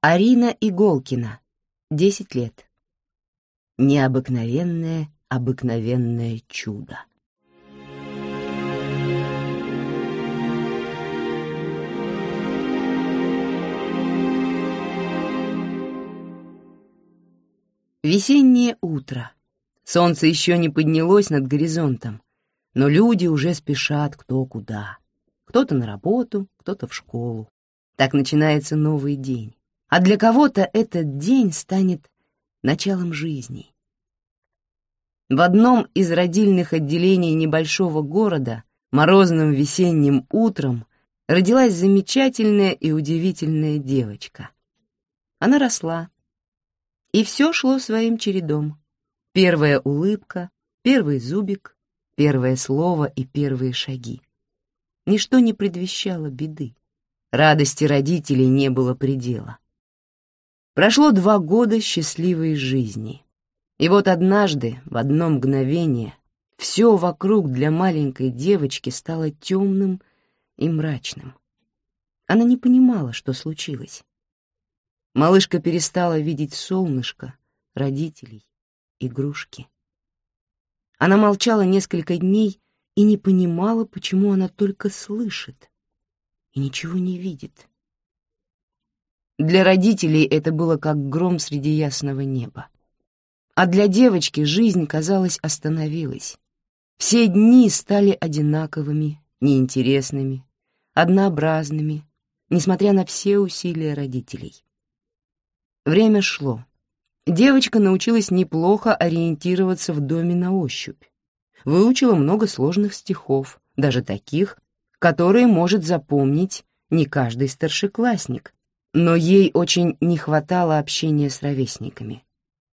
Арина Иголкина, 10 лет. Необыкновенное, обыкновенное чудо. Весеннее утро. Солнце еще не поднялось над горизонтом, но люди уже спешат кто куда. Кто-то на работу, кто-то в школу. Так начинается новый день а для кого-то этот день станет началом жизни. В одном из родильных отделений небольшого города морозным весенним утром родилась замечательная и удивительная девочка. Она росла, и все шло своим чередом. Первая улыбка, первый зубик, первое слово и первые шаги. Ничто не предвещало беды. Радости родителей не было предела. Прошло два года счастливой жизни. И вот однажды, в одно мгновение, все вокруг для маленькой девочки стало темным и мрачным. Она не понимала, что случилось. Малышка перестала видеть солнышко, родителей, игрушки. Она молчала несколько дней и не понимала, почему она только слышит и ничего не видит. Для родителей это было как гром среди ясного неба. А для девочки жизнь, казалось, остановилась. Все дни стали одинаковыми, неинтересными, однообразными, несмотря на все усилия родителей. Время шло. Девочка научилась неплохо ориентироваться в доме на ощупь. Выучила много сложных стихов, даже таких, которые может запомнить не каждый старшеклассник, но ей очень не хватало общения с ровесниками.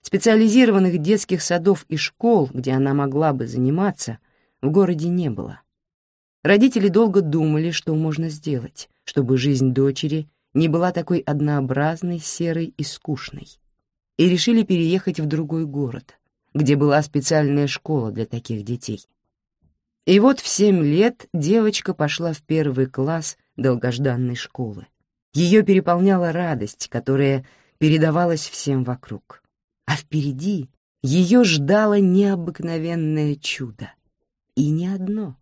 Специализированных детских садов и школ, где она могла бы заниматься, в городе не было. Родители долго думали, что можно сделать, чтобы жизнь дочери не была такой однообразной, серой и скучной, и решили переехать в другой город, где была специальная школа для таких детей. И вот в семь лет девочка пошла в первый класс долгожданной школы — ее переполняла радость, которая передавалась всем вокруг. А впереди ее ждало необыкновенное чудо. И не одно.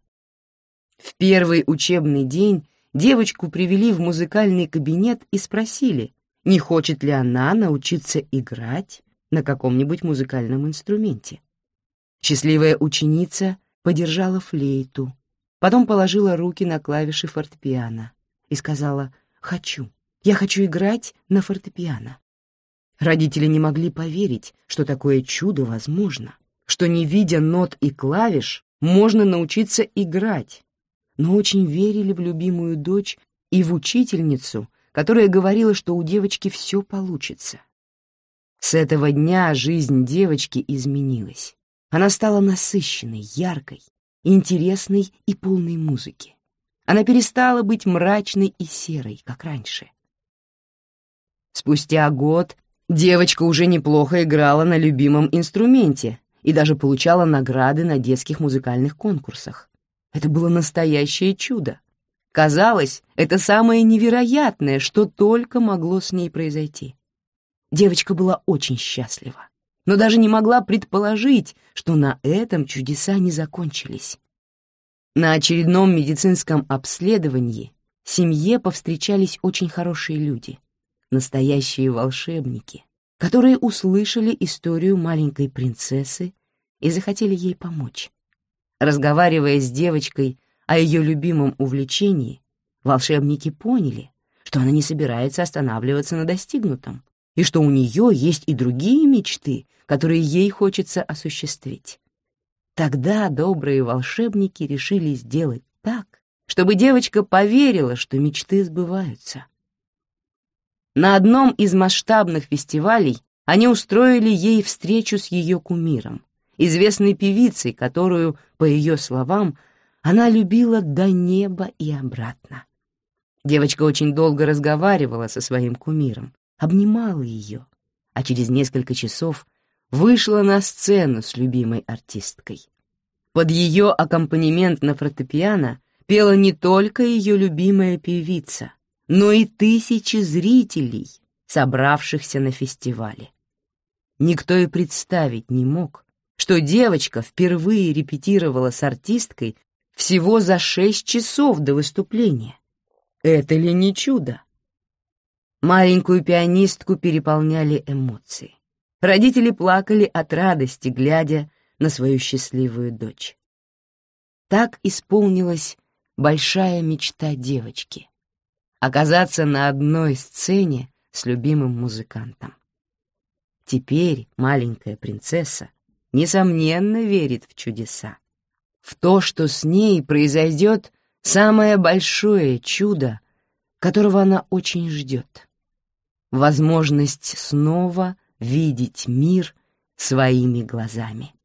В первый учебный день девочку привели в музыкальный кабинет и спросили, не хочет ли она научиться играть на каком-нибудь музыкальном инструменте. Счастливая ученица подержала флейту, потом положила руки на клавиши фортепиано и сказала — хочу. Я хочу играть на фортепиано». Родители не могли поверить, что такое чудо возможно, что, не видя нот и клавиш, можно научиться играть, но очень верили в любимую дочь и в учительницу, которая говорила, что у девочки все получится. С этого дня жизнь девочки изменилась. Она стала насыщенной, яркой, интересной и полной музыки. Она перестала быть мрачной и серой, как раньше. Спустя год девочка уже неплохо играла на любимом инструменте и даже получала награды на детских музыкальных конкурсах. Это было настоящее чудо. Казалось, это самое невероятное, что только могло с ней произойти. Девочка была очень счастлива, но даже не могла предположить, что на этом чудеса не закончились. На очередном медицинском обследовании семье повстречались очень хорошие люди, настоящие волшебники, которые услышали историю маленькой принцессы и захотели ей помочь. Разговаривая с девочкой о ее любимом увлечении, волшебники поняли, что она не собирается останавливаться на достигнутом и что у нее есть и другие мечты, которые ей хочется осуществить. Тогда добрые волшебники решили сделать так, чтобы девочка поверила, что мечты сбываются. На одном из масштабных фестивалей они устроили ей встречу с ее кумиром, известной певицей, которую, по ее словам, она любила до неба и обратно. Девочка очень долго разговаривала со своим кумиром, обнимала ее, а через несколько часов вышла на сцену с любимой артисткой. Под ее аккомпанемент на фортепиано пела не только ее любимая певица, но и тысячи зрителей, собравшихся на фестивале. Никто и представить не мог, что девочка впервые репетировала с артисткой всего за шесть часов до выступления. Это ли не чудо? Маленькую пианистку переполняли эмоции. Родители плакали от радости, глядя на свою счастливую дочь. Так исполнилась большая мечта девочки — оказаться на одной сцене с любимым музыкантом. Теперь маленькая принцесса, несомненно, верит в чудеса, в то, что с ней произойдет самое большое чудо, которого она очень ждет. Возможность снова — видеть мир своими глазами.